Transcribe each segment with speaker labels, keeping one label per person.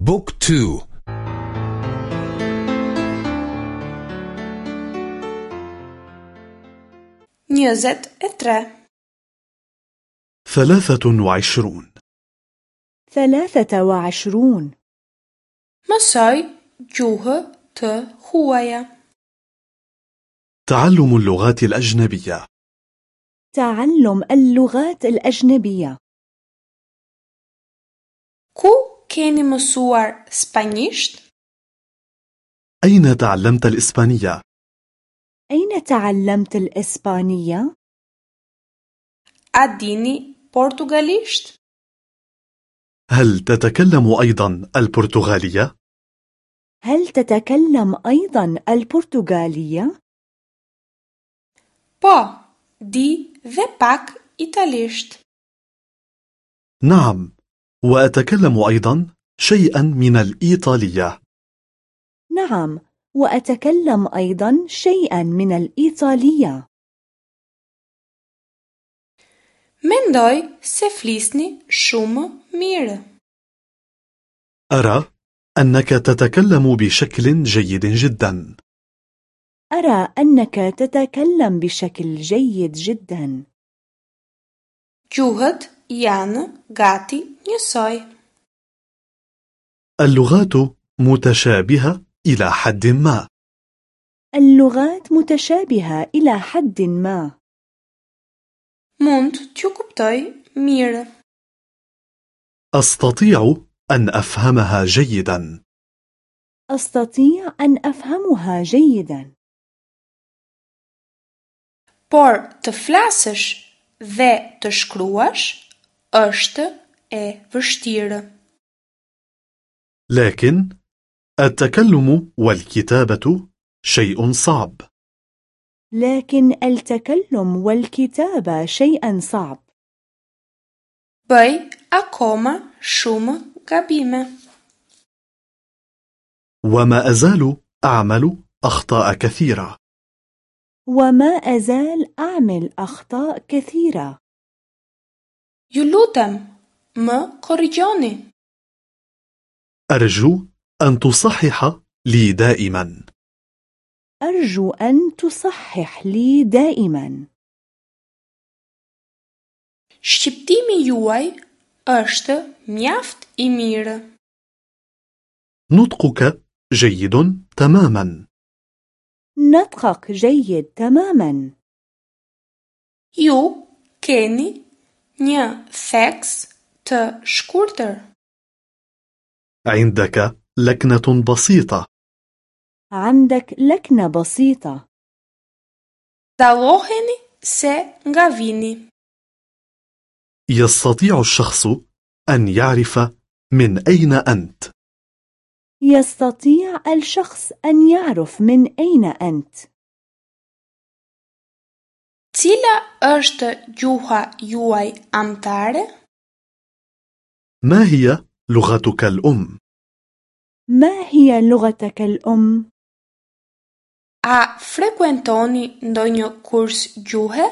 Speaker 1: Book two.
Speaker 2: njëzet e tre
Speaker 3: ثلاثة وعشرون.
Speaker 4: ثلاثة وعشرون.
Speaker 2: Mësoj gjuhë të huaja.
Speaker 3: تعلم اللغات الأجنبية.
Speaker 4: تعلم اللغات الأجنبية.
Speaker 2: Ku keni mësuar spanjisht؟
Speaker 3: أين تعلمت الإسبانية؟
Speaker 4: أين تعلمت الإسبانية؟
Speaker 2: A dini portugalisht؟
Speaker 3: هل تتكلم أيضا البرتغالية؟
Speaker 4: هل تتكلم أيضا البرتغالية؟
Speaker 2: Po, di dhe pak italisht.
Speaker 3: نعم وأتكلم أيضا شيئا من الإيطالية.
Speaker 4: نعم وأتكلم أيضا شيئا من الإيطالية.
Speaker 2: Mendoj se flisni shumë mirë.
Speaker 3: أرى أنك تتكلم بشكل جيد جدا.
Speaker 4: أرى أنك تتكلم بشكل جيد جدا.
Speaker 2: Gjuhët janë gati njësoj.
Speaker 3: اللغات متشابهة إلى حد ما
Speaker 4: اللغات متشابهة إلى حد ما
Speaker 2: Mund t'ju kuptoj mirë.
Speaker 3: أستطيع أن أفهمها جيدا
Speaker 4: أستطيع أن أفهمها جيدا
Speaker 2: Por të flasësh dhe të shkruash është e vështirë.
Speaker 3: لكن التكلم والكتابة شيء صعب
Speaker 4: لكن التكلم والكتابة شيء صعب
Speaker 2: Bëj akoma shumë gabime.
Speaker 3: وما أزال أعمل أخطاء كثيرة
Speaker 4: وما أزال أعمل أخطاء كثيرة
Speaker 2: Ju lutem, më korrigjoni.
Speaker 3: أرجو أن تصحح لي دائما
Speaker 4: أرجو أن تصحح لي دائما
Speaker 2: Shqiptimi juaj është mjaft i mirë.
Speaker 3: نطقك جيد تماما
Speaker 4: نطقك جيد تماما
Speaker 2: Ju keni një theks të shkurtër.
Speaker 3: عندك لكنة بسيطة
Speaker 4: عندك لكنة بسيطة
Speaker 2: Dalloheni se nga vini.
Speaker 3: يستطيع الشخص أن يعرف من أين أنت
Speaker 4: يستطيع الشخص أن يعرف من أين أنت
Speaker 2: Cila është gjuha juaj amtare?
Speaker 3: ما هي لغتك الأم؟
Speaker 4: ما هي لغتك الأم؟
Speaker 2: A frekuentoni ndonjë kurs gjuhe?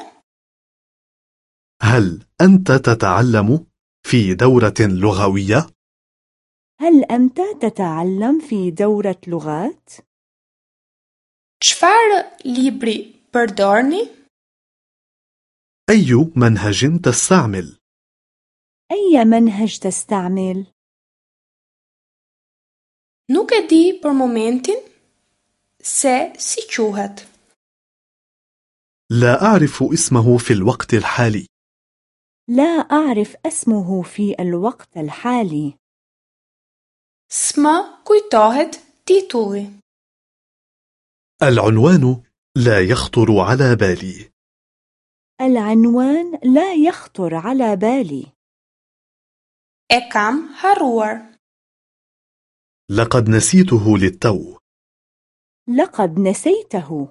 Speaker 3: هل أنت تتعلم في دورة لغوية؟
Speaker 4: هل أنت تتعلم في دورة لغات؟
Speaker 2: Çfarë libri përdorni?
Speaker 3: أي منهج تستعمل؟
Speaker 4: أي منهج تستعمل؟
Speaker 2: Nuk e di për momentin se si quhet.
Speaker 3: لا أعرف اسمه في الوقت الحالي
Speaker 4: لا أعرف اسمه في الوقت الحالي
Speaker 2: S'më kujtohet titulli.
Speaker 3: العنوان لا يخطر على بالي
Speaker 4: العنوان لا يخطر على بالي
Speaker 2: E kam harruar.
Speaker 3: لقد نسيته للتو
Speaker 4: لقد نسيته